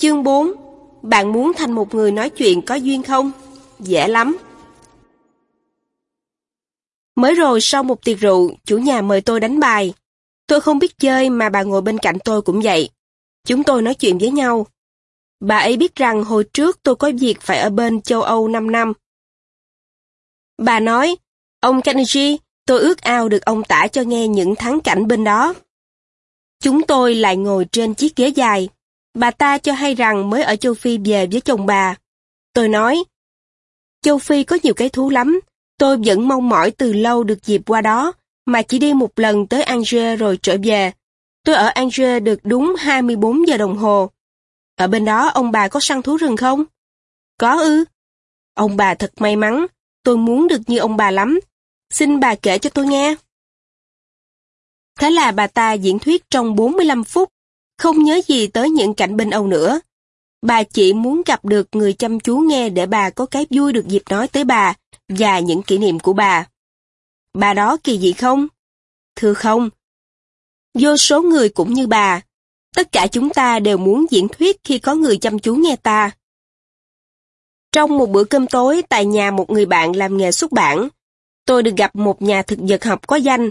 Chương 4 Bạn muốn thành một người nói chuyện có duyên không? Dễ lắm. Mới rồi sau một tiệc rượu, chủ nhà mời tôi đánh bài. Tôi không biết chơi mà bà ngồi bên cạnh tôi cũng vậy. Chúng tôi nói chuyện với nhau. Bà ấy biết rằng hồi trước tôi có việc phải ở bên châu Âu 5 năm. Bà nói, ông Carnegie, tôi ước ao được ông tả cho nghe những thắng cảnh bên đó. Chúng tôi lại ngồi trên chiếc ghế dài. Bà ta cho hay rằng mới ở châu Phi về với chồng bà. Tôi nói, châu Phi có nhiều cái thú lắm, tôi vẫn mong mỏi từ lâu được dịp qua đó, mà chỉ đi một lần tới Angers rồi trở về. Tôi ở Angers được đúng 24 giờ đồng hồ. Ở bên đó ông bà có săn thú rừng không? Có ư. Ông bà thật may mắn, tôi muốn được như ông bà lắm. Xin bà kể cho tôi nghe. Thế là bà ta diễn thuyết trong 45 phút, không nhớ gì tới những cảnh bên Âu nữa. Bà chỉ muốn gặp được người chăm chú nghe để bà có cái vui được dịp nói tới bà và những kỷ niệm của bà. Bà đó kỳ dị không? Thưa không. Vô số người cũng như bà, tất cả chúng ta đều muốn diễn thuyết khi có người chăm chú nghe ta. Trong một bữa cơm tối tại nhà một người bạn làm nghề xuất bản, tôi được gặp một nhà thực vật học có danh.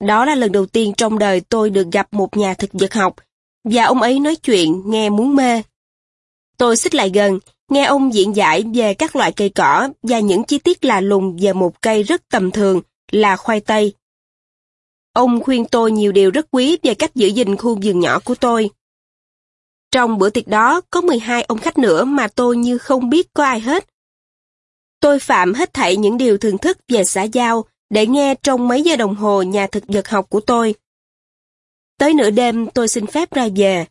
Đó là lần đầu tiên trong đời tôi được gặp một nhà thực vật học, và ông ấy nói chuyện nghe muốn mê. Tôi xích lại gần, nghe ông diễn giải về các loại cây cỏ và những chi tiết lạ lùng về một cây rất tầm thường là khoai tây. Ông khuyên tôi nhiều điều rất quý về cách giữ gìn khu vườn nhỏ của tôi. Trong bữa tiệc đó có 12 ông khách nữa mà tôi như không biết có ai hết. Tôi phạm hết thảy những điều thường thức về xã giao để nghe trong mấy giờ đồng hồ nhà thực vật học của tôi. Tới nửa đêm tôi xin phép ra về.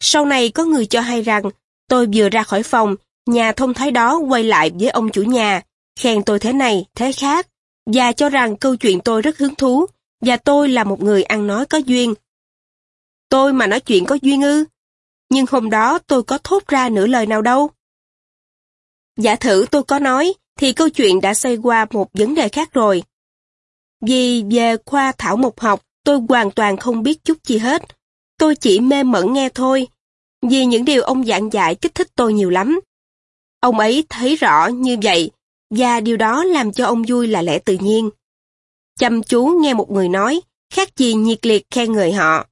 Sau này có người cho hay rằng tôi vừa ra khỏi phòng, nhà thông thái đó quay lại với ông chủ nhà, khen tôi thế này, thế khác, và cho rằng câu chuyện tôi rất hứng thú, và tôi là một người ăn nói có duyên. Tôi mà nói chuyện có duyên ư? Nhưng hôm đó tôi có thốt ra nửa lời nào đâu. Giả thử tôi có nói, thì câu chuyện đã xoay qua một vấn đề khác rồi. Vì về khoa thảo mục học, tôi hoàn toàn không biết chút gì hết. Tôi chỉ mê mẩn nghe thôi. Vì những điều ông giảng dạy kích thích tôi nhiều lắm. Ông ấy thấy rõ như vậy, và điều đó làm cho ông vui là lẽ tự nhiên. Chăm chú nghe một người nói, khác gì nhiệt liệt khen người họ.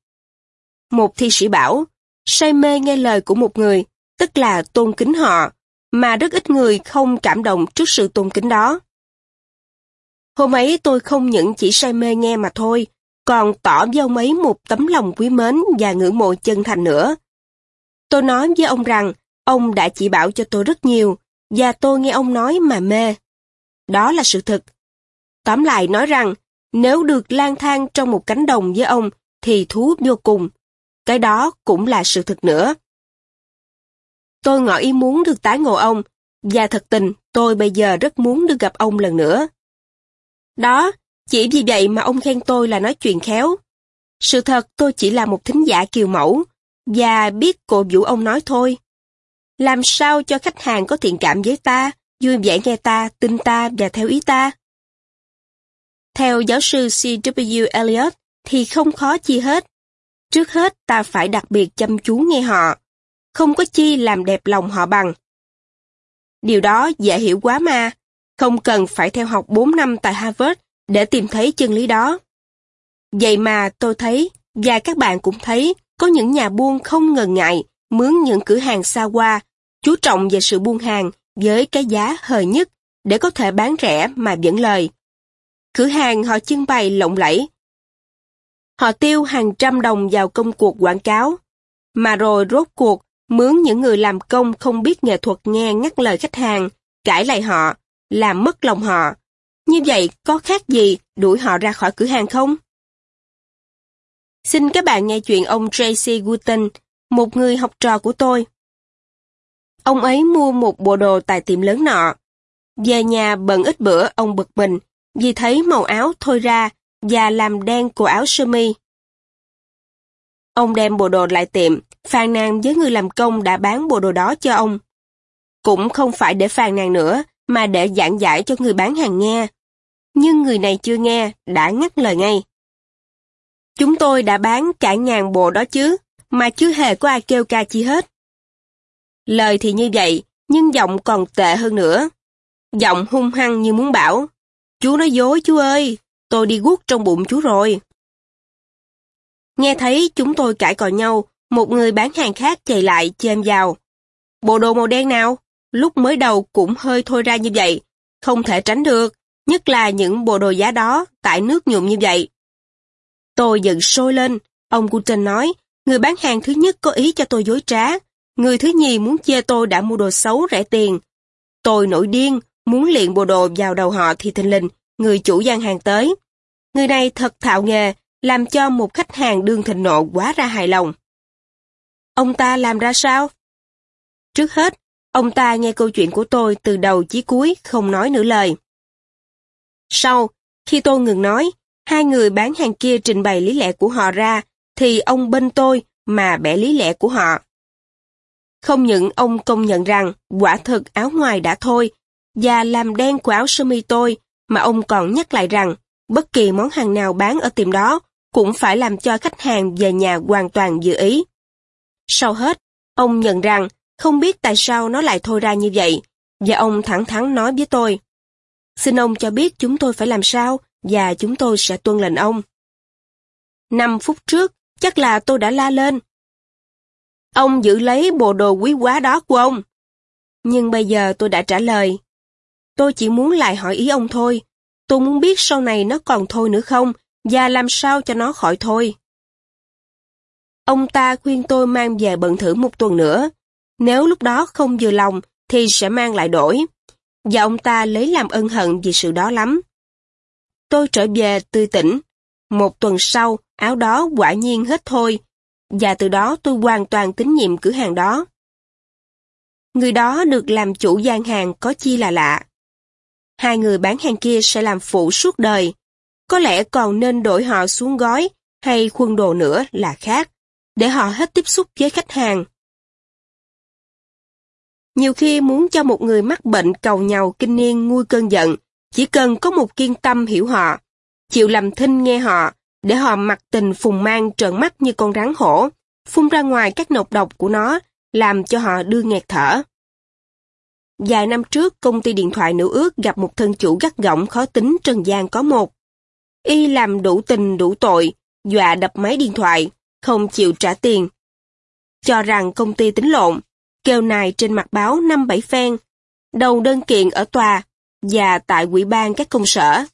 Một thi sĩ bảo, say mê nghe lời của một người, tức là tôn kính họ, mà rất ít người không cảm động trước sự tôn kính đó. Hôm ấy tôi không những chỉ say mê nghe mà thôi, còn tỏ với ông ấy một tấm lòng quý mến và ngưỡng mộ chân thành nữa. Tôi nói với ông rằng, ông đã chỉ bảo cho tôi rất nhiều, và tôi nghe ông nói mà mê. Đó là sự thật. Tóm lại nói rằng, nếu được lang thang trong một cánh đồng với ông, thì thú hút vô cùng. Cái đó cũng là sự thật nữa. Tôi ngỏ ý muốn được tái ngộ ông, và thật tình tôi bây giờ rất muốn được gặp ông lần nữa. Đó, chỉ vì vậy mà ông khen tôi là nói chuyện khéo. Sự thật tôi chỉ là một thính giả kiều mẫu, và biết cổ vũ ông nói thôi. Làm sao cho khách hàng có thiện cảm với ta, vui vẻ nghe ta, tin ta và theo ý ta? Theo giáo sư C.W. Eliot thì không khó chi hết. Trước hết ta phải đặc biệt chăm chú nghe họ, không có chi làm đẹp lòng họ bằng. Điều đó dễ hiểu quá mà, không cần phải theo học 4 năm tại Harvard để tìm thấy chân lý đó. Vậy mà tôi thấy, và các bạn cũng thấy, có những nhà buôn không ngần ngại mướn những cửa hàng xa qua chú trọng về sự buôn hàng với cái giá hời nhất để có thể bán rẻ mà vẫn lời. Cửa hàng họ trưng bày lộng lẫy. Họ tiêu hàng trăm đồng vào công cuộc quảng cáo, mà rồi rốt cuộc mướn những người làm công không biết nghệ thuật nghe ngắt lời khách hàng, cãi lại họ, làm mất lòng họ. Như vậy có khác gì đuổi họ ra khỏi cửa hàng không? Xin các bạn nghe chuyện ông Tracy Wooten, một người học trò của tôi. Ông ấy mua một bộ đồ tại tiệm lớn nọ. Về nhà bận ít bữa ông bực mình vì thấy màu áo thôi ra và làm đen cổ áo sơ mi. Ông đem bộ đồ lại tiệm, phàn nàn với người làm công đã bán bộ đồ đó cho ông. Cũng không phải để phàn nàn nữa, mà để giảng giải cho người bán hàng nghe. Nhưng người này chưa nghe, đã ngắt lời ngay. Chúng tôi đã bán cả ngàn bộ đó chứ, mà chưa hề có ai kêu ca chi hết. Lời thì như vậy, nhưng giọng còn tệ hơn nữa. Giọng hung hăng như muốn bảo, chú nói dối chú ơi, tôi đi guốc trong bụng chú rồi. Nghe thấy chúng tôi cãi cò nhau, một người bán hàng khác chạy lại chêm vào. Bộ đồ màu đen nào? Lúc mới đầu cũng hơi thôi ra như vậy, không thể tránh được, nhất là những bộ đồ giá đó, tại nước nhuộm như vậy. Tôi giận sôi lên, ông Guten nói, người bán hàng thứ nhất có ý cho tôi dối trá, người thứ nhì muốn chê tôi đã mua đồ xấu rẻ tiền. Tôi nổi điên, muốn liền bộ đồ vào đầu họ thì thình lình, người chủ gian hàng tới. Người này thật thạo nghề, làm cho một khách hàng đương thịnh nộ quá ra hài lòng. Ông ta làm ra sao? Trước hết, ông ta nghe câu chuyện của tôi từ đầu chí cuối, không nói nửa lời. Sau, khi tôi ngừng nói, hai người bán hàng kia trình bày lý lẽ của họ ra, thì ông bên tôi mà bẻ lý lẽ của họ. Không những ông công nhận rằng quả thực áo ngoài đã thôi, và làm đen của áo sơ mi tôi, mà ông còn nhắc lại rằng bất kỳ món hàng nào bán ở tiệm đó cũng phải làm cho khách hàng về nhà hoàn toàn dự ý. Sau hết, ông nhận rằng không biết tại sao nó lại thôi ra như vậy, và ông thẳng thắn nói với tôi. Xin ông cho biết chúng tôi phải làm sao, và chúng tôi sẽ tuân lệnh ông. Năm phút trước, chắc là tôi đã la lên. Ông giữ lấy bộ đồ quý quá đó của ông. Nhưng bây giờ tôi đã trả lời. Tôi chỉ muốn lại hỏi ý ông thôi. Tôi muốn biết sau này nó còn thôi nữa không, và làm sao cho nó khỏi thôi. Ông ta khuyên tôi mang về bận thử một tuần nữa. Nếu lúc đó không vừa lòng, thì sẽ mang lại đổi. Và ông ta lấy làm ân hận vì sự đó lắm. Tôi trở về tươi tỉnh. Một tuần sau, áo đó quả nhiên hết thôi. Và từ đó tôi hoàn toàn tín nhiệm cửa hàng đó. Người đó được làm chủ gian hàng có chi là lạ. Hai người bán hàng kia sẽ làm phụ suốt đời. Có lẽ còn nên đổi họ xuống gói hay khuôn đồ nữa là khác, để họ hết tiếp xúc với khách hàng. Nhiều khi muốn cho một người mắc bệnh cầu nhau kinh niên nguôi cơn giận, chỉ cần có một kiên tâm hiểu họ, chịu làm thinh nghe họ, để họ mặc tình phùng mang trợn mắt như con rắn hổ, phun ra ngoài các nọc độc của nó, làm cho họ đưa nghẹt thở. Vài năm trước, công ty điện thoại nữ ước gặp một thân chủ gắt gỏng khó tính Trần gian có một. Y làm đủ tình đủ tội, dọa đập máy điện thoại, không chịu trả tiền. Cho rằng công ty tính lộn, kêu nài trên mặt báo năm bảy phen, đầu đơn kiện ở tòa và tại quỹ ban các công sở.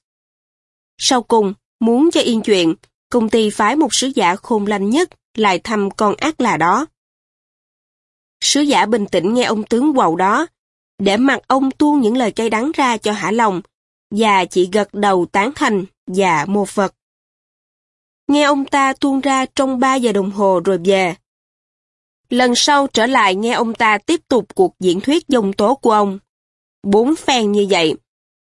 Sau cùng, muốn cho yên chuyện, công ty phái một sứ giả khôn lanh nhất lại thăm con ác là đó. Sứ giả bình tĩnh nghe ông tướng quầu đó, để mặt ông tuôn những lời cay đắng ra cho hả lòng, và chỉ gật đầu tán thành và mô Phật. Nghe ông ta tuôn ra trong 3 giờ đồng hồ rồi về. Lần sau trở lại nghe ông ta tiếp tục cuộc diễn thuyết dông tố của ông. Bốn phen như vậy.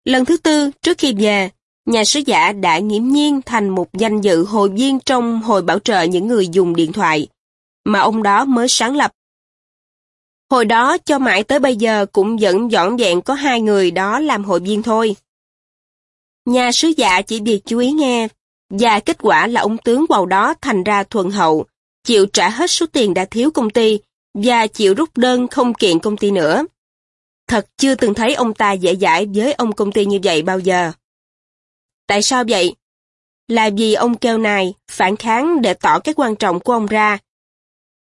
Lần thứ tư, trước khi về, nhà sứ giả đã nghiễm nhiên thành một danh dự hội viên trong hội bảo trợ những người dùng điện thoại, mà ông đó mới sáng lập. Hồi đó cho mãi tới bây giờ cũng vẫn dọn dẹn có hai người đó làm hội viên thôi. Nhà sứ giả chỉ việc chú ý nghe, và kết quả là ông tướng vào đó thành ra thuần hậu, chịu trả hết số tiền đã thiếu công ty, và chịu rút đơn không kiện công ty nữa. Thật chưa từng thấy ông ta dễ dãi với ông công ty như vậy bao giờ. Tại sao vậy? Là vì ông kêu này phản kháng để tỏ cái quan trọng của ông ra.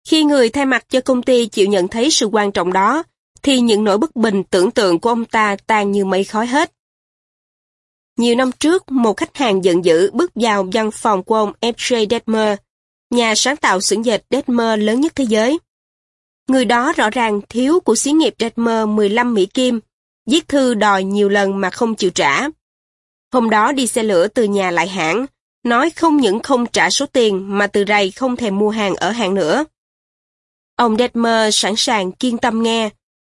Khi người thay mặt cho công ty chịu nhận thấy sự quan trọng đó, thì những nỗi bất bình tưởng tượng của ông ta tan như mây khói hết. Nhiều năm trước, một khách hàng giận dữ bước vào văn phòng của ông F.J. Detmer, nhà sáng tạo xưởng dệt Detmer lớn nhất thế giới. Người đó rõ ràng thiếu của xí nghiệp Detmer 15 Mỹ Kim, viết thư đòi nhiều lần mà không chịu trả. Hôm đó đi xe lửa từ nhà lại hãng, nói không những không trả số tiền mà từ rày không thèm mua hàng ở hãng nữa. Ông Detmer sẵn sàng kiên tâm nghe.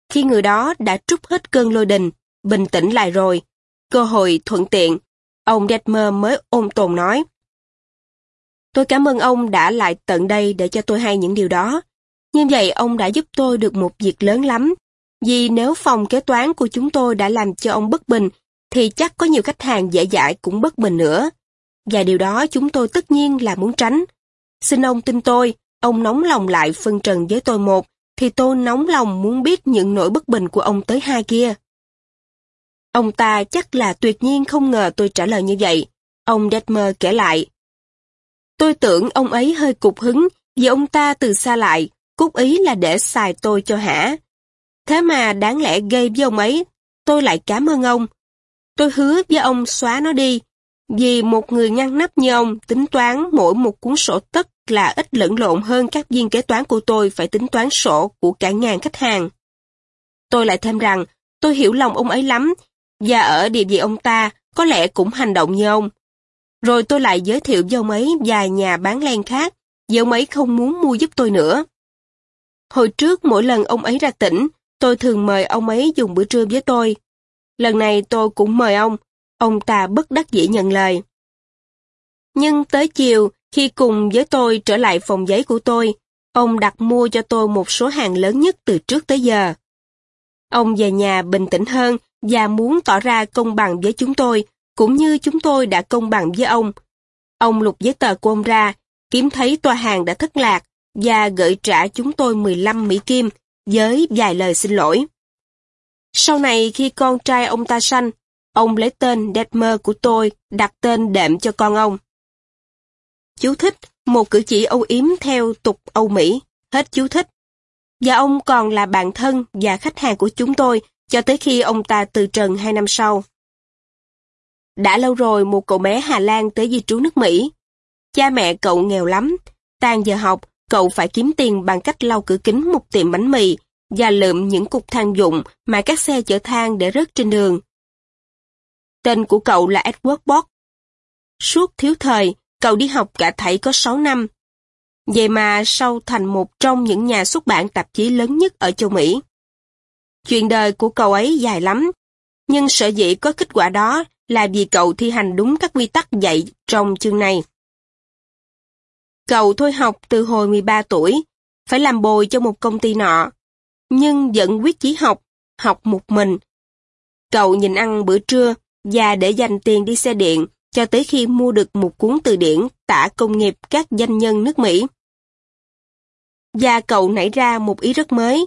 Khi người đó đã trút hết cơn lôi đình, bình tĩnh lại rồi, cơ hội thuận tiện, ông Detmer mới ôn tồn nói. Tôi cảm ơn ông đã lại tận đây để cho tôi hay những điều đó. Như vậy ông đã giúp tôi được một việc lớn lắm. Vì nếu phòng kế toán của chúng tôi đã làm cho ông bất bình, thì chắc có nhiều khách hàng dễ dãi cũng bất bình nữa. Và điều đó chúng tôi tất nhiên là muốn tránh. Xin ông tin tôi, ông nóng lòng lại phân trần với tôi một, thì tôi nóng lòng muốn biết những nỗi bất bình của ông tới hai kia. Ông ta chắc là tuyệt nhiên không ngờ tôi trả lời như vậy. Ông Detmer kể lại. Tôi tưởng ông ấy hơi cục hứng vì ông ta từ xa lại, cúc ý là để xài tôi cho hả. Thế mà đáng lẽ gây với ông ấy, tôi lại cảm ơn ông. Tôi hứa với ông xóa nó đi, vì một người ngăn nắp như ông tính toán mỗi một cuốn sổ tất là ít lẫn lộn hơn các viên kế toán của tôi phải tính toán sổ của cả ngàn khách hàng. Tôi lại thêm rằng, tôi hiểu lòng ông ấy lắm, và ở địa vị ông ta có lẽ cũng hành động như ông. Rồi tôi lại giới thiệu với ông ấy vài nhà bán len khác, vì ông ấy không muốn mua giúp tôi nữa. Hồi trước mỗi lần ông ấy ra tỉnh, tôi thường mời ông ấy dùng bữa trưa với tôi. Lần này tôi cũng mời ông, ông ta bất đắc dĩ nhận lời. Nhưng tới chiều, khi cùng với tôi trở lại phòng giấy của tôi, ông đặt mua cho tôi một số hàng lớn nhất từ trước tới giờ. Ông về nhà bình tĩnh hơn và muốn tỏ ra công bằng với chúng tôi, cũng như chúng tôi đã công bằng với ông. Ông lục giấy tờ của ông ra, kiếm thấy toa hàng đã thất lạc và gửi trả chúng tôi 15 Mỹ Kim với vài lời xin lỗi. Sau này khi con trai ông ta sanh, ông lấy tên Detmer của tôi đặt tên đệm cho con ông. Chú thích, một cử chỉ âu yếm theo tục Âu Mỹ, hết chú thích. Và ông còn là bạn thân và khách hàng của chúng tôi cho tới khi ông ta từ trần hai năm sau. Đã lâu rồi một cậu bé Hà Lan tới di trú nước Mỹ. Cha mẹ cậu nghèo lắm, tan giờ học, cậu phải kiếm tiền bằng cách lau cửa kính một tiệm bánh mì và lượm những cục than dụng mà các xe chở than để rớt trên đường. Tên của cậu là Edward Bock. Suốt thiếu thời, cậu đi học cả thảy có 6 năm. Vậy mà sau thành một trong những nhà xuất bản tạp chí lớn nhất ở châu Mỹ. Chuyện đời của cậu ấy dài lắm, nhưng sở dĩ có kết quả đó là vì cậu thi hành đúng các quy tắc dạy trong chương này. Cậu thôi học từ hồi 13 tuổi, phải làm bồi cho một công ty nọ, nhưng vẫn quyết chí học, học một mình. Cậu nhìn ăn bữa trưa và để dành tiền đi xe điện cho tới khi mua được một cuốn từ điển tả công nghiệp các doanh nhân nước Mỹ. Và cậu nảy ra một ý rất mới.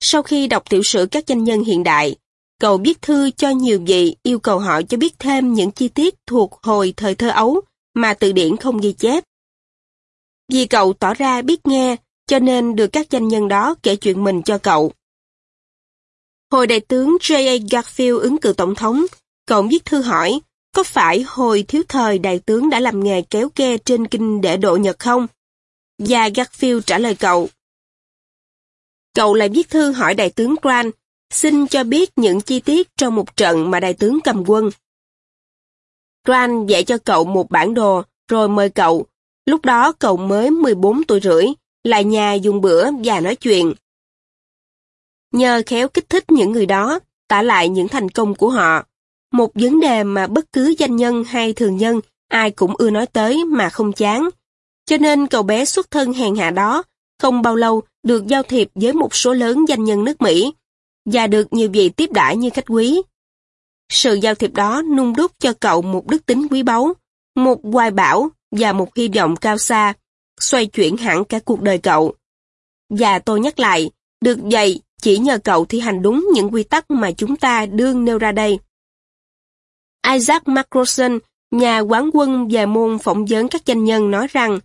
Sau khi đọc tiểu sử các doanh nhân hiện đại, cậu viết thư cho nhiều vị yêu cầu họ cho biết thêm những chi tiết thuộc hồi thời thơ ấu mà từ điển không ghi chép. Vì cậu tỏ ra biết nghe, cho nên được các danh nhân đó kể chuyện mình cho cậu. Hồi đại tướng J.A. Garfield ứng cử tổng thống, cậu viết thư hỏi, có phải hồi thiếu thời đại tướng đã làm nghề kéo ke trên kinh để độ Nhật không? Và Garfield trả lời cậu. Cậu lại viết thư hỏi đại tướng Grant, xin cho biết những chi tiết trong một trận mà đại tướng cầm quân. Grant dạy cho cậu một bản đồ, rồi mời cậu. Lúc đó cậu mới 14 tuổi rưỡi, lại nhà dùng bữa và nói chuyện. Nhờ khéo kích thích những người đó, tả lại những thành công của họ. Một vấn đề mà bất cứ danh nhân hay thường nhân ai cũng ưa nói tới mà không chán. Cho nên cậu bé xuất thân hèn hạ đó, không bao lâu được giao thiệp với một số lớn danh nhân nước Mỹ và được nhiều vị tiếp đãi như khách quý. Sự giao thiệp đó nung đúc cho cậu một đức tính quý báu, một hoài bão và một hy vọng cao xa, xoay chuyển hẳn cả cuộc đời cậu. Và tôi nhắc lại, được dạy chỉ nhờ cậu thi hành đúng những quy tắc mà chúng ta đương nêu ra đây. Isaac Macroson, nhà quán quân và môn phỏng vấn các doanh nhân nói rằng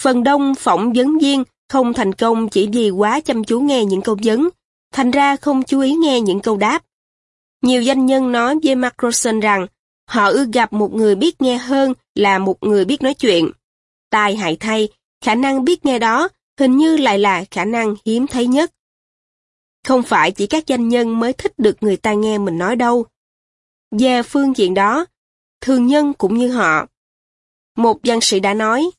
phần đông phỏng vấn viên không thành công chỉ vì quá chăm chú nghe những câu vấn, thành ra không chú ý nghe những câu đáp. Nhiều doanh nhân nói với Macroson rằng họ ưa gặp một người biết nghe hơn là một người biết nói chuyện. Tai hại thay, khả năng biết nghe đó hình như lại là khả năng hiếm thấy nhất. Không phải chỉ các doanh nhân mới thích được người ta nghe mình nói đâu. Về phương diện đó, thường nhân cũng như họ. Một văn sĩ đã nói,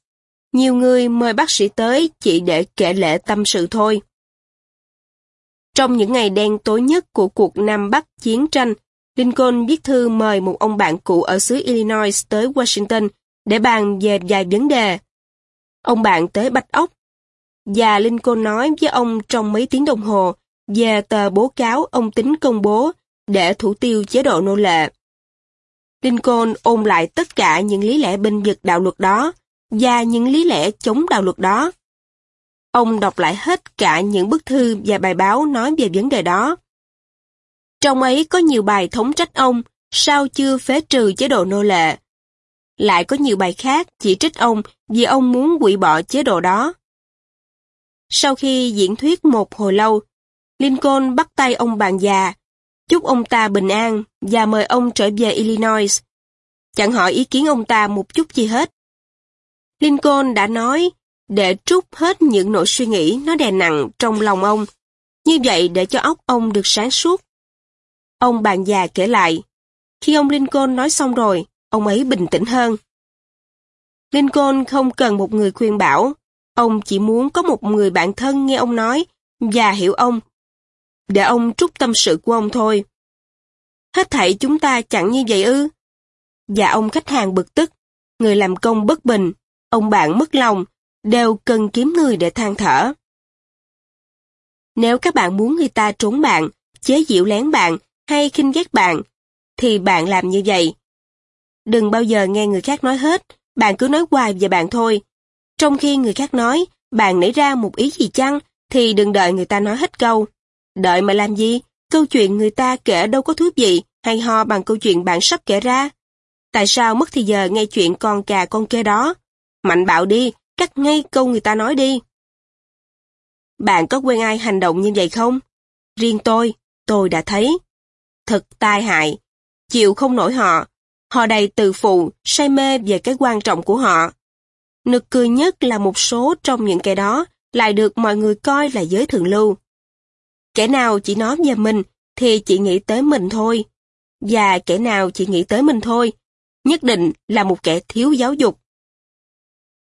nhiều người mời bác sĩ tới chỉ để kể lệ tâm sự thôi. Trong những ngày đen tối nhất của cuộc Nam Bắc chiến tranh, Lincoln viết thư mời một ông bạn cũ ở xứ Illinois tới Washington để bàn về vài vấn đề. Ông bạn tới Bạch Ốc, và Lincoln nói với ông trong mấy tiếng đồng hồ về tờ bố cáo ông tính công bố để thủ tiêu chế độ nô lệ. Lincoln ôn lại tất cả những lý lẽ binh vực đạo luật đó và những lý lẽ chống đạo luật đó. Ông đọc lại hết cả những bức thư và bài báo nói về vấn đề đó. Trong ấy có nhiều bài thống trách ông, sao chưa phế trừ chế độ nô lệ. Lại có nhiều bài khác chỉ trích ông vì ông muốn hủy bỏ chế độ đó. Sau khi diễn thuyết một hồi lâu, Lincoln bắt tay ông bạn già, chúc ông ta bình an và mời ông trở về Illinois. Chẳng hỏi ý kiến ông ta một chút gì hết. Lincoln đã nói để trút hết những nỗi suy nghĩ nó đè nặng trong lòng ông, như vậy để cho óc ông được sáng suốt. Ông bạn già kể lại, khi ông Lincoln nói xong rồi, ông ấy bình tĩnh hơn. Lincoln không cần một người khuyên bảo, ông chỉ muốn có một người bạn thân nghe ông nói và hiểu ông, để ông trút tâm sự của ông thôi. Hết thảy chúng ta chẳng như vậy ư. Và ông khách hàng bực tức, người làm công bất bình, ông bạn mất lòng, đều cần kiếm người để than thở. Nếu các bạn muốn người ta trốn bạn, chế giễu lén bạn hay khinh ghét bạn, thì bạn làm như vậy. Đừng bao giờ nghe người khác nói hết, bạn cứ nói hoài về bạn thôi. Trong khi người khác nói, bạn nảy ra một ý gì chăng, thì đừng đợi người ta nói hết câu. Đợi mà làm gì? Câu chuyện người ta kể đâu có thú vị, hay ho bằng câu chuyện bạn sắp kể ra. Tại sao mất thì giờ nghe chuyện con cà con kê đó? Mạnh bạo đi, cắt ngay câu người ta nói đi. Bạn có quen ai hành động như vậy không? Riêng tôi, tôi đã thấy. Thật tai hại. Chịu không nổi họ. Họ đầy từ phụ, say mê về cái quan trọng của họ. Nực cười nhất là một số trong những kẻ đó lại được mọi người coi là giới thượng lưu. Kẻ nào chỉ nói về mình thì chỉ nghĩ tới mình thôi. Và kẻ nào chỉ nghĩ tới mình thôi, nhất định là một kẻ thiếu giáo dục.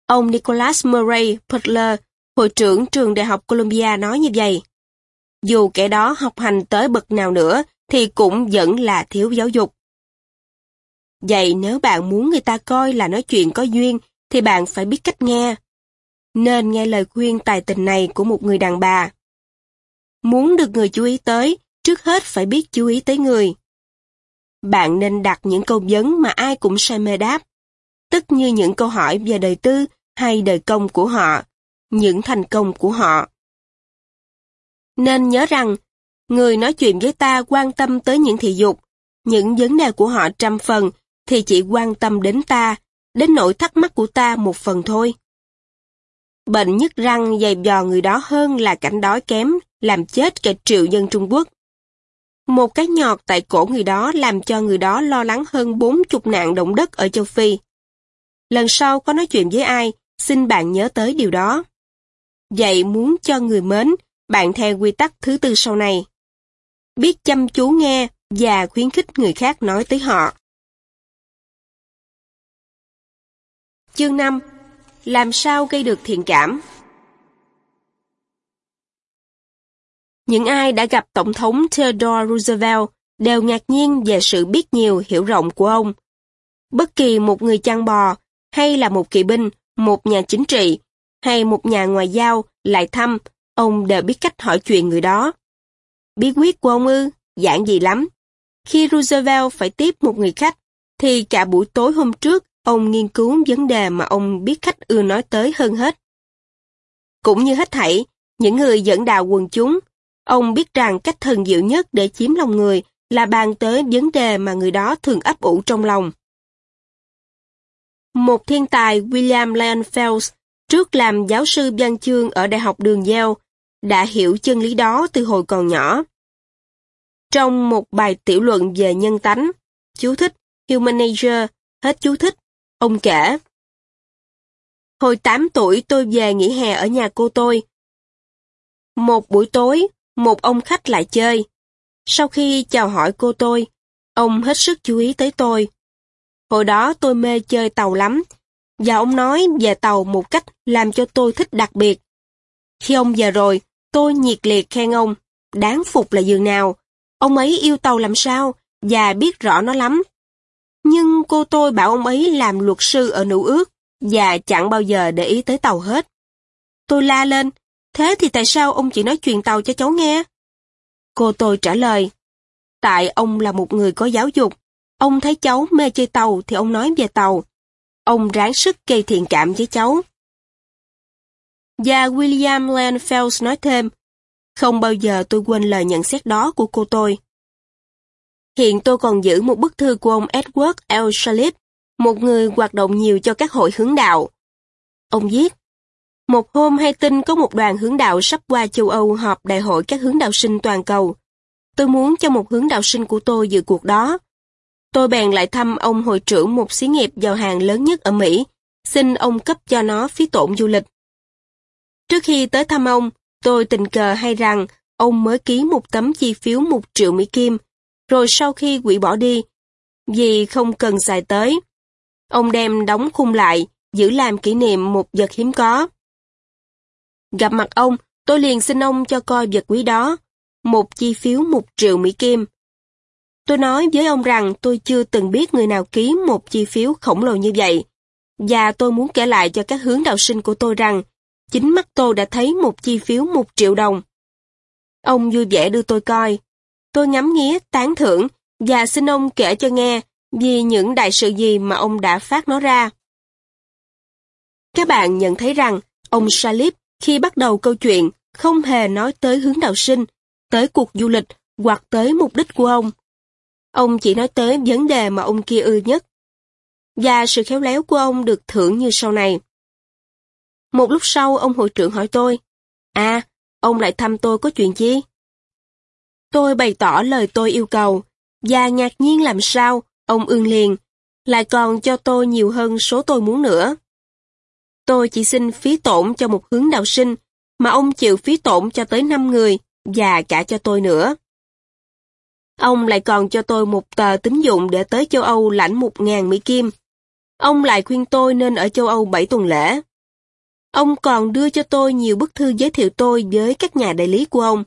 Ông Nicholas Murray Butler, hội trưởng trường Đại học Columbia nói như vậy. Dù kẻ đó học hành tới bậc nào nữa thì cũng vẫn là thiếu giáo dục. Vậy nếu bạn muốn người ta coi là nói chuyện có duyên thì bạn phải biết cách nghe. Nên nghe lời khuyên tài tình này của một người đàn bà. Muốn được người chú ý tới, trước hết phải biết chú ý tới người. Bạn nên đặt những câu vấn mà ai cũng say mê đáp, tức như những câu hỏi về đời tư hay đời công của họ, những thành công của họ. Nên nhớ rằng, người nói chuyện với ta quan tâm tới những thị dục, những vấn đề của họ trăm phần, thì chỉ quan tâm đến ta, đến nỗi thắc mắc của ta một phần thôi. Bệnh nhức răng dày dò người đó hơn là cảnh đói kém, làm chết cả triệu dân Trung Quốc. Một cái nhọt tại cổ người đó làm cho người đó lo lắng hơn bốn chục nạn động đất ở châu Phi. Lần sau có nói chuyện với ai, xin bạn nhớ tới điều đó. Vậy muốn cho người mến, bạn theo quy tắc thứ tư sau này. Biết chăm chú nghe và khuyến khích người khác nói tới họ. Chương 5 Làm sao gây được thiện cảm Những ai đã gặp Tổng thống Theodore Roosevelt đều ngạc nhiên về sự biết nhiều hiểu rộng của ông. Bất kỳ một người chăn bò, hay là một kỵ binh, một nhà chính trị, hay một nhà ngoại giao lại thăm, ông đều biết cách hỏi chuyện người đó. Bí quyết của ông ư, giản dị lắm. Khi Roosevelt phải tiếp một người khách, thì cả buổi tối hôm trước, ông nghiên cứu vấn đề mà ông biết khách ưa nói tới hơn hết. Cũng như hết thảy, những người dẫn đào quần chúng, ông biết rằng cách thần diệu nhất để chiếm lòng người là bàn tới vấn đề mà người đó thường ấp ủ trong lòng. Một thiên tài William Lyon Phelps, trước làm giáo sư văn chương ở Đại học Đường Giao, đã hiểu chân lý đó từ hồi còn nhỏ. Trong một bài tiểu luận về nhân tánh, chú thích Human Nature, hết chú thích, ông kể. Hồi 8 tuổi tôi về nghỉ hè ở nhà cô tôi. Một buổi tối, một ông khách lại chơi. Sau khi chào hỏi cô tôi, ông hết sức chú ý tới tôi. Hồi đó tôi mê chơi tàu lắm, và ông nói về tàu một cách làm cho tôi thích đặc biệt. Khi ông về rồi, tôi nhiệt liệt khen ông, đáng phục là giường nào. Ông ấy yêu tàu làm sao, và biết rõ nó lắm. Nhưng cô tôi bảo ông ấy làm luật sư ở nữ ước, và chẳng bao giờ để ý tới tàu hết. Tôi la lên, thế thì tại sao ông chỉ nói chuyện tàu cho cháu nghe? Cô tôi trả lời, tại ông là một người có giáo dục, Ông thấy cháu mê chơi tàu thì ông nói về tàu. Ông ráng sức gây thiện cảm với cháu. Và William Lane nói thêm, không bao giờ tôi quên lời nhận xét đó của cô tôi. Hiện tôi còn giữ một bức thư của ông Edward L. Shalip, một người hoạt động nhiều cho các hội hướng đạo. Ông viết, một hôm hay tin có một đoàn hướng đạo sắp qua châu Âu họp đại hội các hướng đạo sinh toàn cầu. Tôi muốn cho một hướng đạo sinh của tôi dự cuộc đó. Tôi bèn lại thăm ông hội trưởng một xí nghiệp giàu hàng lớn nhất ở Mỹ, xin ông cấp cho nó phí tổn du lịch. Trước khi tới thăm ông, tôi tình cờ hay rằng ông mới ký một tấm chi phiếu một triệu Mỹ Kim, rồi sau khi quỷ bỏ đi, vì không cần xài tới, ông đem đóng khung lại, giữ làm kỷ niệm một vật hiếm có. Gặp mặt ông, tôi liền xin ông cho coi vật quý đó, một chi phiếu một triệu Mỹ Kim. Tôi nói với ông rằng tôi chưa từng biết người nào ký một chi phiếu khổng lồ như vậy, và tôi muốn kể lại cho các hướng đạo sinh của tôi rằng chính mắt tôi đã thấy một chi phiếu một triệu đồng. Ông vui vẻ đưa tôi coi. Tôi ngắm nghía, tán thưởng và xin ông kể cho nghe vì những đại sự gì mà ông đã phát nó ra. Các bạn nhận thấy rằng ông Salip khi bắt đầu câu chuyện không hề nói tới hướng đạo sinh, tới cuộc du lịch hoặc tới mục đích của ông. Ông chỉ nói tới vấn đề mà ông kia ưa nhất. Và sự khéo léo của ông được thưởng như sau này. Một lúc sau ông hội trưởng hỏi tôi, À, ông lại thăm tôi có chuyện gì? Tôi bày tỏ lời tôi yêu cầu, và ngạc nhiên làm sao, ông ương liền, lại còn cho tôi nhiều hơn số tôi muốn nữa. Tôi chỉ xin phí tổn cho một hướng đạo sinh, mà ông chịu phí tổn cho tới 5 người, và cả cho tôi nữa. Ông lại còn cho tôi một tờ tín dụng để tới châu Âu lãnh một ngàn Mỹ Kim. Ông lại khuyên tôi nên ở châu Âu 7 tuần lễ. Ông còn đưa cho tôi nhiều bức thư giới thiệu tôi với các nhà đại lý của ông.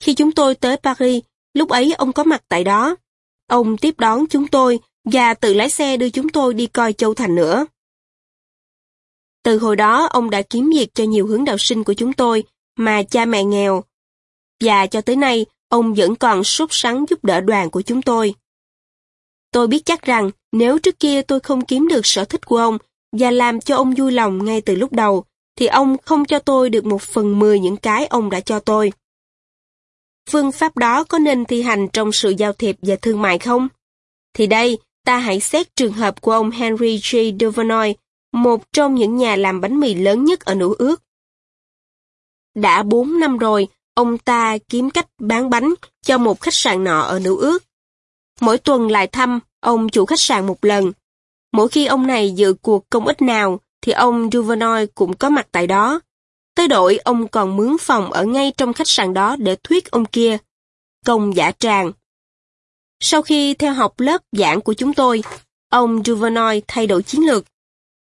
Khi chúng tôi tới Paris, lúc ấy ông có mặt tại đó. Ông tiếp đón chúng tôi và tự lái xe đưa chúng tôi đi coi Châu Thành nữa. Từ hồi đó, ông đã kiếm việc cho nhiều hướng đạo sinh của chúng tôi mà cha mẹ nghèo. Và cho tới nay, ông vẫn còn sốt sắng giúp đỡ đoàn của chúng tôi. Tôi biết chắc rằng nếu trước kia tôi không kiếm được sở thích của ông và làm cho ông vui lòng ngay từ lúc đầu, thì ông không cho tôi được một phần mười những cái ông đã cho tôi. Phương pháp đó có nên thi hành trong sự giao thiệp và thương mại không? Thì đây, ta hãy xét trường hợp của ông Henry J. Devernoy, một trong những nhà làm bánh mì lớn nhất ở Nữ ước. Đã 4 năm rồi, ông ta kiếm cách bán bánh cho một khách sạn nọ ở Nữ ước. Mỗi tuần lại thăm ông chủ khách sạn một lần. Mỗi khi ông này dự cuộc công ích nào, thì ông Duvernoy cũng có mặt tại đó. Tới đội ông còn mướn phòng ở ngay trong khách sạn đó để thuyết ông kia. Công giả tràng. Sau khi theo học lớp giảng của chúng tôi, ông Duvernoy thay đổi chiến lược.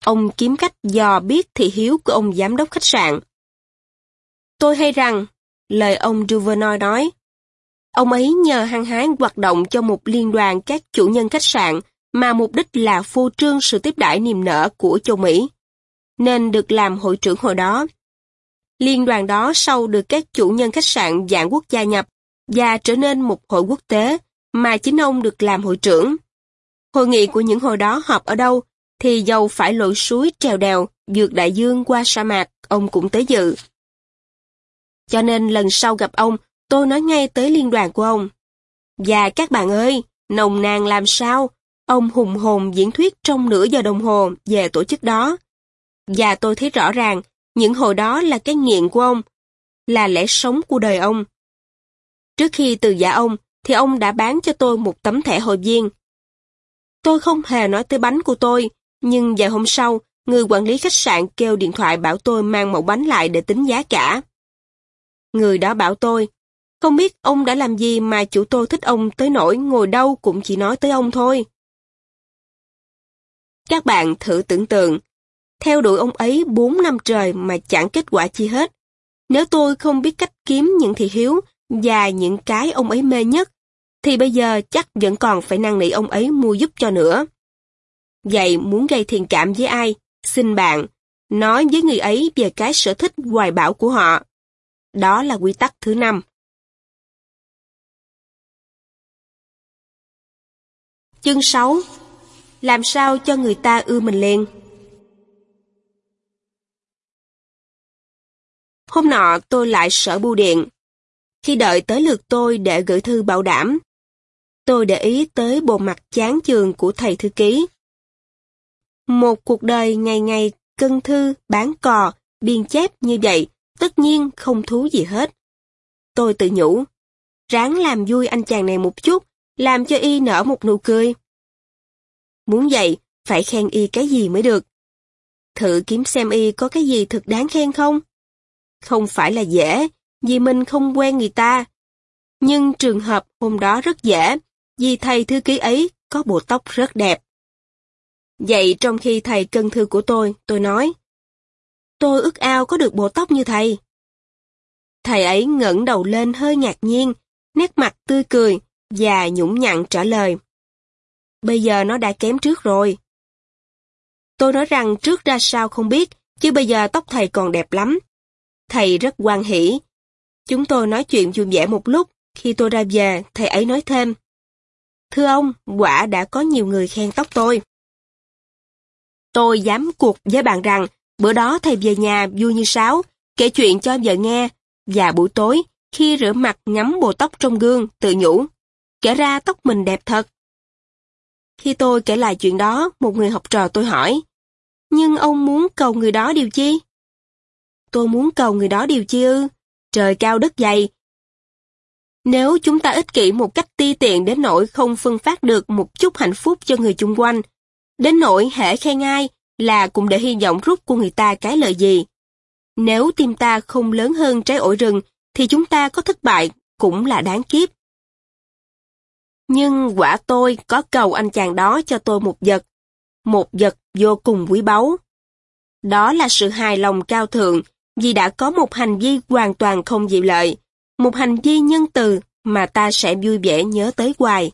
Ông kiếm cách dò biết thị hiếu của ông giám đốc khách sạn. Tôi hay rằng, lời ông Duvernoy nói, ông ấy nhờ hăng hái hoạt động cho một liên đoàn các chủ nhân khách sạn mà mục đích là phô trương sự tiếp đãi niềm nở của châu Mỹ, nên được làm hội trưởng hồi đó. Liên đoàn đó sau được các chủ nhân khách sạn dạng quốc gia nhập và trở nên một hội quốc tế mà chính ông được làm hội trưởng. Hội nghị của những hồi đó họp ở đâu thì dầu phải lội suối trèo đèo, vượt đại dương qua sa mạc, ông cũng tới dự. Cho nên lần sau gặp ông, tôi nói ngay tới liên đoàn của ông. Và các bạn ơi, nồng nàn làm sao, Ông hùng hồn diễn thuyết trong nửa giờ đồng hồ về tổ chức đó. Và tôi thấy rõ ràng, những hồi đó là cái nghiện của ông, là lẽ sống của đời ông. Trước khi từ giả ông, thì ông đã bán cho tôi một tấm thẻ hội viên. Tôi không hề nói tới bánh của tôi, nhưng vài hôm sau, người quản lý khách sạn kêu điện thoại bảo tôi mang mẫu bánh lại để tính giá cả. Người đó bảo tôi, không biết ông đã làm gì mà chủ tôi thích ông tới nỗi ngồi đâu cũng chỉ nói tới ông thôi. Các bạn thử tưởng tượng, theo đuổi ông ấy 4 năm trời mà chẳng kết quả chi hết. Nếu tôi không biết cách kiếm những thị hiếu và những cái ông ấy mê nhất, thì bây giờ chắc vẫn còn phải năn nỉ ông ấy mua giúp cho nữa. Vậy muốn gây thiện cảm với ai? Xin bạn, nói với người ấy về cái sở thích hoài bão của họ. Đó là quy tắc thứ năm. Chương 6 làm sao cho người ta ưa mình liền. Hôm nọ tôi lại sở bưu điện. Khi đợi tới lượt tôi để gửi thư bảo đảm, tôi để ý tới bộ mặt chán chường của thầy thư ký. Một cuộc đời ngày ngày cân thư, bán cò, biên chép như vậy, tất nhiên không thú gì hết. Tôi tự nhủ, ráng làm vui anh chàng này một chút, làm cho y nở một nụ cười. Muốn vậy, phải khen y cái gì mới được. Thử kiếm xem y có cái gì thực đáng khen không? Không phải là dễ, vì mình không quen người ta. Nhưng trường hợp hôm đó rất dễ, vì thầy thư ký ấy có bộ tóc rất đẹp. Vậy trong khi thầy cân thư của tôi, tôi nói, tôi ước ao có được bộ tóc như thầy. Thầy ấy ngẩng đầu lên hơi ngạc nhiên, nét mặt tươi cười và nhũng nhặn trả lời. Bây giờ nó đã kém trước rồi. Tôi nói rằng trước ra sao không biết, chứ bây giờ tóc thầy còn đẹp lắm. Thầy rất quan hỷ. Chúng tôi nói chuyện vui vẻ một lúc, khi tôi ra về, thầy ấy nói thêm. Thưa ông, quả đã có nhiều người khen tóc tôi. Tôi dám cuộc với bạn rằng, bữa đó thầy về nhà vui như sáo, kể chuyện cho vợ nghe, và buổi tối, khi rửa mặt ngắm bộ tóc trong gương, tự nhủ, kể ra tóc mình đẹp thật. Khi tôi kể lại chuyện đó, một người học trò tôi hỏi, nhưng ông muốn cầu người đó điều chi? Tôi muốn cầu người đó điều chi ư? Trời cao đất dày. Nếu chúng ta ích kỷ một cách ti tiện đến nỗi không phân phát được một chút hạnh phúc cho người chung quanh, đến nỗi hễ khen ai là cũng để hy vọng rút của người ta cái lợi gì. Nếu tim ta không lớn hơn trái ổi rừng, thì chúng ta có thất bại cũng là đáng kiếp. Nhưng quả tôi có cầu anh chàng đó cho tôi một vật, một vật vô cùng quý báu. Đó là sự hài lòng cao thượng vì đã có một hành vi hoàn toàn không dịu lợi, một hành vi nhân từ mà ta sẽ vui vẻ nhớ tới hoài.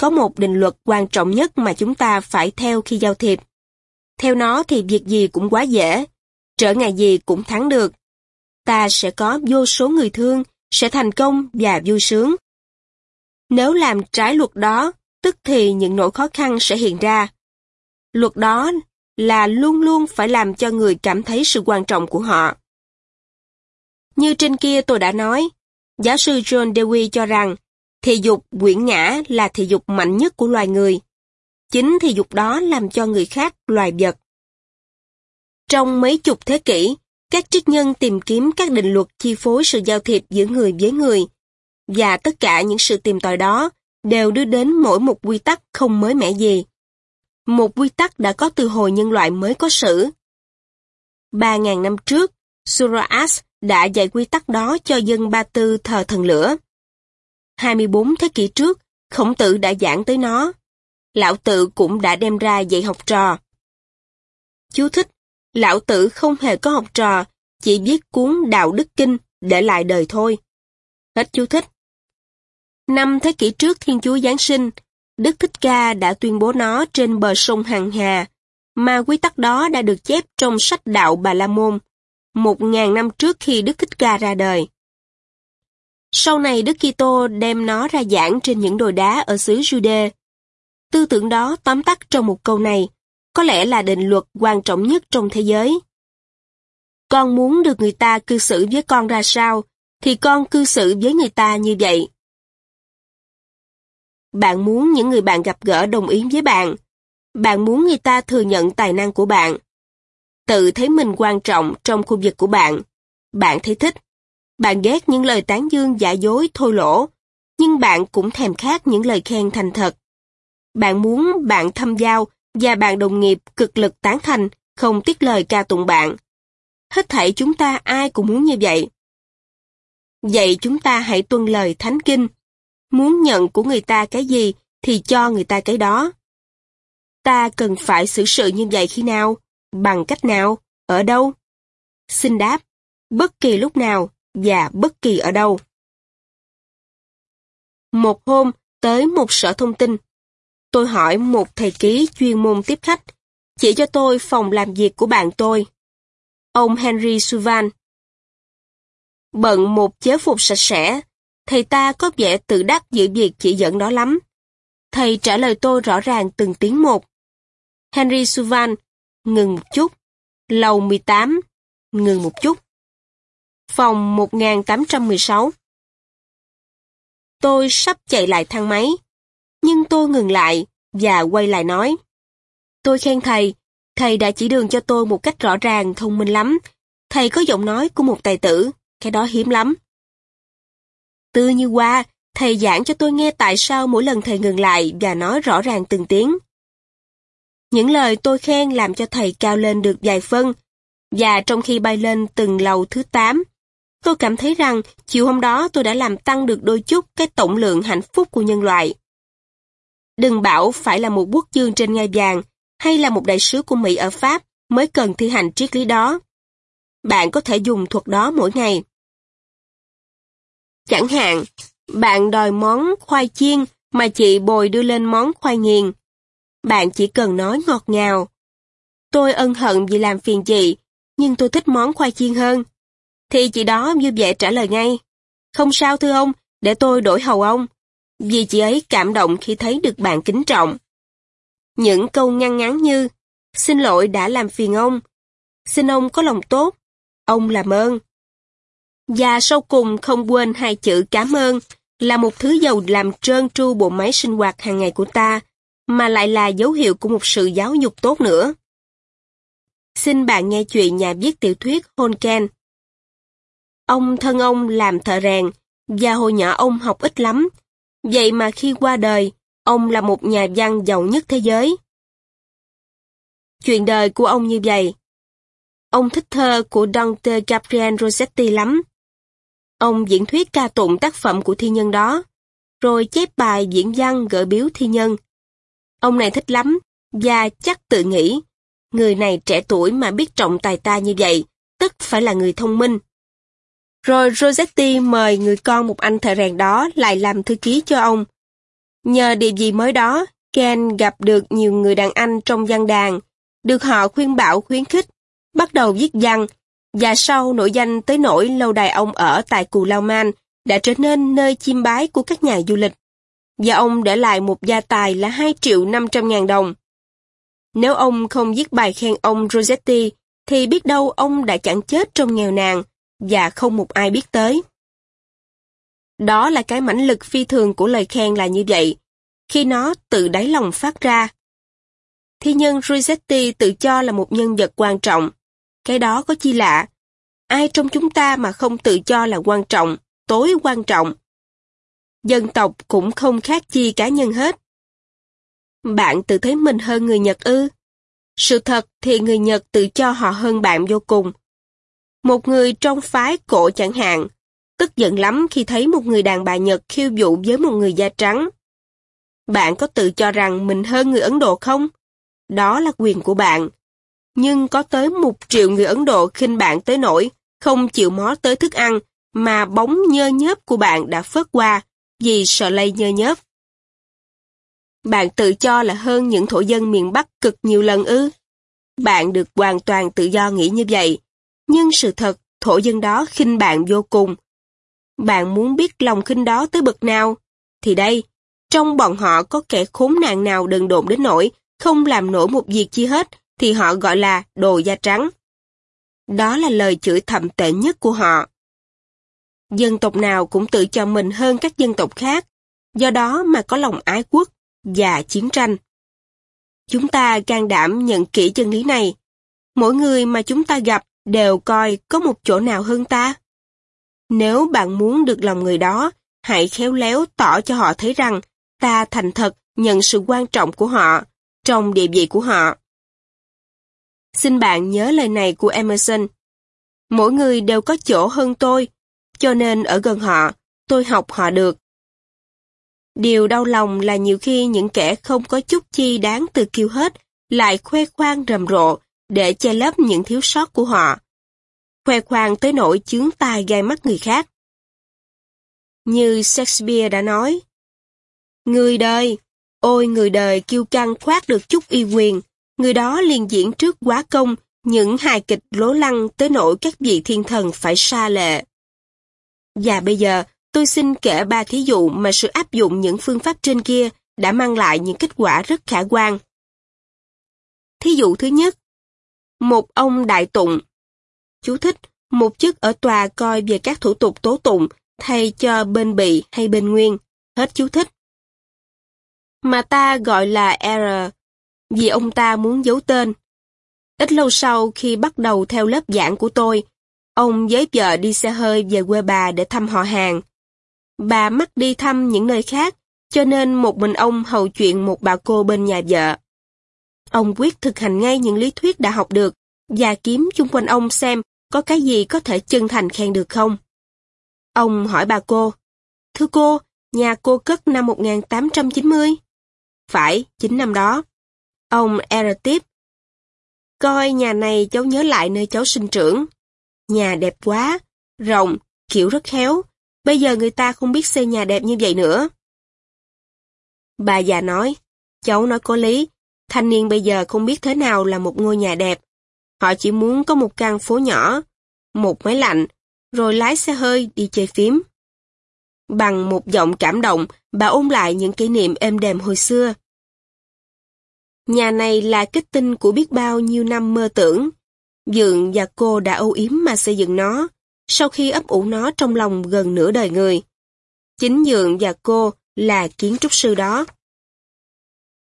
Có một định luật quan trọng nhất mà chúng ta phải theo khi giao thiệp. Theo nó thì việc gì cũng quá dễ, trở ngại gì cũng thắng được. Ta sẽ có vô số người thương, sẽ thành công và vui sướng. Nếu làm trái luật đó, tức thì những nỗi khó khăn sẽ hiện ra. Luật đó là luôn luôn phải làm cho người cảm thấy sự quan trọng của họ. Như trên kia tôi đã nói, giáo sư John Dewey cho rằng thị dục quyển ngã là thị dục mạnh nhất của loài người. Chính thị dục đó làm cho người khác loài vật. Trong mấy chục thế kỷ, các triết nhân tìm kiếm các định luật chi phối sự giao thiệp giữa người với người, và tất cả những sự tìm tòi đó đều đưa đến mỗi một quy tắc không mới mẻ gì. Một quy tắc đã có từ hồi nhân loại mới có sử. 3.000 năm trước, Suraas đã dạy quy tắc đó cho dân Ba Tư thờ thần lửa. 24 thế kỷ trước, khổng tử đã giảng tới nó. Lão tự cũng đã đem ra dạy học trò. Chú thích, lão tử không hề có học trò, chỉ viết cuốn đạo đức kinh để lại đời thôi. Hết chú thích. Năm thế kỷ trước Thiên Chúa Giáng sinh, Đức Thích Ca đã tuyên bố nó trên bờ sông Hằng Hà, mà quy tắc đó đã được chép trong sách đạo Bà La Môn, một ngàn năm trước khi Đức Thích Ca ra đời. Sau này Đức Kitô đem nó ra giảng trên những đồi đá ở xứ Jude. Tư tưởng đó tóm tắt trong một câu này, có lẽ là định luật quan trọng nhất trong thế giới. Con muốn được người ta cư xử với con ra sao, thì con cư xử với người ta như vậy. Bạn muốn những người bạn gặp gỡ đồng ý với bạn. Bạn muốn người ta thừa nhận tài năng của bạn. Tự thấy mình quan trọng trong khu vực của bạn. Bạn thấy thích. Bạn ghét những lời tán dương giả dối thôi lỗ, nhưng bạn cũng thèm khát những lời khen thành thật. Bạn muốn bạn thâm giao và bạn đồng nghiệp cực lực tán thành, không tiếc lời ca tụng bạn. Hết thảy chúng ta ai cũng muốn như vậy. Vậy chúng ta hãy tuân lời thánh kinh. Muốn nhận của người ta cái gì thì cho người ta cái đó. Ta cần phải xử sự như vậy khi nào? Bằng cách nào? Ở đâu? Xin đáp, bất kỳ lúc nào và bất kỳ ở đâu. Một hôm, tới một sở thông tin. Tôi hỏi một thầy ký chuyên môn tiếp khách, chỉ cho tôi phòng làm việc của bạn tôi. Ông Henry Suvan. Bận một chế phục sạch sẽ, thầy ta có vẻ tự đắc giữ việc chỉ dẫn đó lắm. Thầy trả lời tôi rõ ràng từng tiếng một. Henry Suvan, ngừng một chút. Lầu 18, ngừng một chút. Phòng 1816 Tôi sắp chạy lại thang máy, nhưng tôi ngừng lại và quay lại nói. Tôi khen thầy, thầy đã chỉ đường cho tôi một cách rõ ràng, thông minh lắm. Thầy có giọng nói của một tài tử, cái đó hiếm lắm. Tư như qua, thầy giảng cho tôi nghe tại sao mỗi lần thầy ngừng lại và nói rõ ràng từng tiếng. Những lời tôi khen làm cho thầy cao lên được vài phân, và trong khi bay lên từng lầu thứ 8, tôi cảm thấy rằng chiều hôm đó tôi đã làm tăng được đôi chút cái tổng lượng hạnh phúc của nhân loại. Đừng bảo phải là một quốc dương trên ngai vàng hay là một đại sứ của Mỹ ở Pháp mới cần thi hành triết lý đó. Bạn có thể dùng thuật đó mỗi ngày. Chẳng hạn, bạn đòi món khoai chiên mà chị Bồi đưa lên món khoai nghiền. Bạn chỉ cần nói ngọt ngào. Tôi ân hận vì làm phiền chị, nhưng tôi thích món khoai chiên hơn. Thì chị đó như vậy trả lời ngay. Không sao thưa ông, để tôi đổi hầu ông. Vì chị ấy cảm động khi thấy được bạn kính trọng. Những câu ngăn ngắn như Xin lỗi đã làm phiền ông. Xin ông có lòng tốt. Ông làm ơn. Và sau cùng không quên hai chữ cảm ơn là một thứ dầu làm trơn tru bộ máy sinh hoạt hàng ngày của ta, mà lại là dấu hiệu của một sự giáo dục tốt nữa. Xin bạn nghe chuyện nhà viết tiểu thuyết Honken. Ông thân ông làm thợ rèn, và hồi nhỏ ông học ít lắm. Vậy mà khi qua đời, ông là một nhà văn giàu nhất thế giới. Chuyện đời của ông như vậy. Ông thích thơ của Dante Gabriel Rossetti lắm. Ông diễn thuyết ca tụng tác phẩm của thi nhân đó, rồi chép bài diễn văn gợi biếu thi nhân. Ông này thích lắm, và chắc tự nghĩ, người này trẻ tuổi mà biết trọng tài ta như vậy, tức phải là người thông minh. Rồi Rossetti mời người con một anh thợ rèn đó lại làm thư ký cho ông. Nhờ điều gì mới đó, Ken gặp được nhiều người đàn anh trong văn đàn, được họ khuyên bảo khuyến khích, bắt đầu viết văn, và sau nổi danh tới nỗi lâu đài ông ở tại Cù Lao Man đã trở nên nơi chiêm bái của các nhà du lịch. Và ông để lại một gia tài là 2 triệu 500 ngàn đồng. Nếu ông không viết bài khen ông Rossetti, thì biết đâu ông đã chẳng chết trong nghèo nàn, và không một ai biết tới. Đó là cái mãnh lực phi thường của lời khen là như vậy, khi nó tự đáy lòng phát ra. Thi nhân Rossetti tự cho là một nhân vật quan trọng. Cái đó có chi lạ. Ai trong chúng ta mà không tự cho là quan trọng, tối quan trọng. Dân tộc cũng không khác chi cá nhân hết. Bạn tự thấy mình hơn người Nhật ư? Sự thật thì người Nhật tự cho họ hơn bạn vô cùng. Một người trong phái cổ chẳng hạn, tức giận lắm khi thấy một người đàn bà Nhật khiêu dụ với một người da trắng. Bạn có tự cho rằng mình hơn người Ấn Độ không? Đó là quyền của bạn. Nhưng có tới một triệu người Ấn Độ khinh bạn tới nỗi không chịu mó tới thức ăn mà bóng nhơ nhớp của bạn đã phớt qua vì sợ lây nhơ nhớp. Bạn tự cho là hơn những thổ dân miền Bắc cực nhiều lần ư? Bạn được hoàn toàn tự do nghĩ như vậy, nhưng sự thật thổ dân đó khinh bạn vô cùng. Bạn muốn biết lòng khinh đó tới bậc nào? Thì đây, trong bọn họ có kẻ khốn nạn nào đần độn đến nỗi không làm nổi một việc chi hết thì họ gọi là đồ da trắng. Đó là lời chửi thậm tệ nhất của họ. Dân tộc nào cũng tự cho mình hơn các dân tộc khác, do đó mà có lòng ái quốc và chiến tranh. Chúng ta can đảm nhận kỹ chân lý này. Mỗi người mà chúng ta gặp đều coi có một chỗ nào hơn ta. Nếu bạn muốn được lòng người đó, hãy khéo léo tỏ cho họ thấy rằng ta thành thật nhận sự quan trọng của họ, trong địa vị của họ. Xin bạn nhớ lời này của Emerson. Mỗi người đều có chỗ hơn tôi, cho nên ở gần họ, tôi học họ được. Điều đau lòng là nhiều khi những kẻ không có chút chi đáng từ kiêu hết lại khoe khoang rầm rộ để che lấp những thiếu sót của họ. Khoe khoang tới nỗi chướng tai gai mắt người khác. Như Shakespeare đã nói, Người đời, ôi người đời kiêu căng khoát được chút y quyền, người đó liền diễn trước quá công những hài kịch lố lăng tới nỗi các vị thiên thần phải xa lệ. Và bây giờ, tôi xin kể ba thí dụ mà sự áp dụng những phương pháp trên kia đã mang lại những kết quả rất khả quan. Thí dụ thứ nhất, một ông đại tụng. Chú thích, một chức ở tòa coi về các thủ tục tố tụng thay cho bên bị hay bên nguyên. Hết chú thích. Mà ta gọi là R, vì ông ta muốn giấu tên. Ít lâu sau khi bắt đầu theo lớp giảng của tôi, ông với vợ đi xe hơi về quê bà để thăm họ hàng. Bà mắc đi thăm những nơi khác, cho nên một mình ông hầu chuyện một bà cô bên nhà vợ. Ông quyết thực hành ngay những lý thuyết đã học được và kiếm chung quanh ông xem có cái gì có thể chân thành khen được không. Ông hỏi bà cô, Thưa cô, nhà cô cất năm 1890? Phải, chính năm đó. Ông R tiếp, Coi nhà này cháu nhớ lại nơi cháu sinh trưởng. Nhà đẹp quá, rộng, kiểu rất khéo. Bây giờ người ta không biết xây nhà đẹp như vậy nữa. Bà già nói, cháu nói có lý, thanh niên bây giờ không biết thế nào là một ngôi nhà đẹp. Họ chỉ muốn có một căn phố nhỏ, một máy lạnh, rồi lái xe hơi đi chơi phím. Bằng một giọng cảm động, bà ôn lại những kỷ niệm êm đềm hồi xưa. Nhà này là kết tinh của biết bao nhiêu năm mơ tưởng. Dượng và cô đã âu yếm mà xây dựng nó, sau khi ấp ủ nó trong lòng gần nửa đời người. Chính Dượng và cô là kiến trúc sư đó.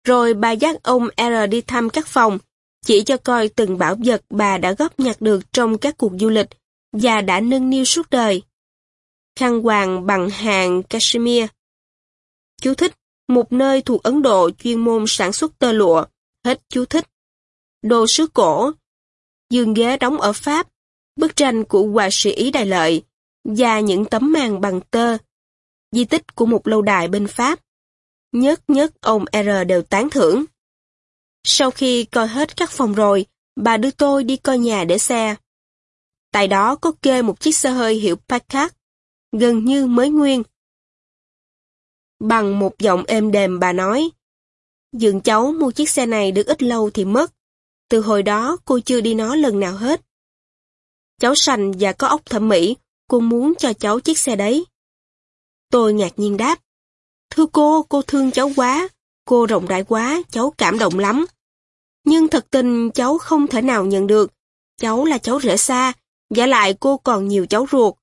Rồi bà dắt ông R đi thăm các phòng, chỉ cho coi từng bảo vật bà đã góp nhặt được trong các cuộc du lịch và đã nâng niu suốt đời. Khăn hoàng bằng hàng cashmere. Chú thích, một nơi thuộc Ấn Độ chuyên môn sản xuất tơ lụa. Hết chú thích. Đồ sứ cổ, giường ghế đóng ở Pháp, bức tranh của họa sĩ Ý Đại Lợi và những tấm màn bằng tơ, di tích của một lâu đài bên Pháp. Nhất nhất ông R đều tán thưởng. Sau khi coi hết các phòng rồi, bà đưa tôi đi coi nhà để xe. Tại đó có kê một chiếc xe hơi hiệu Packard, gần như mới nguyên. Bằng một giọng êm đềm bà nói, Dượng cháu mua chiếc xe này được ít lâu thì mất. Từ hồi đó cô chưa đi nó lần nào hết. Cháu sành và có óc thẩm mỹ, cô muốn cho cháu chiếc xe đấy. Tôi ngạc nhiên đáp. Thưa cô, cô thương cháu quá, cô rộng rãi quá, cháu cảm động lắm. Nhưng thật tình cháu không thể nào nhận được. Cháu là cháu rể xa, giả lại cô còn nhiều cháu ruột.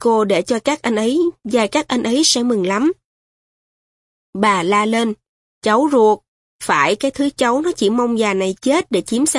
Cô để cho các anh ấy, và các anh ấy sẽ mừng lắm. Bà la lên, cháu ruột, phải cái thứ cháu nó chỉ mong già này chết để chiếm xe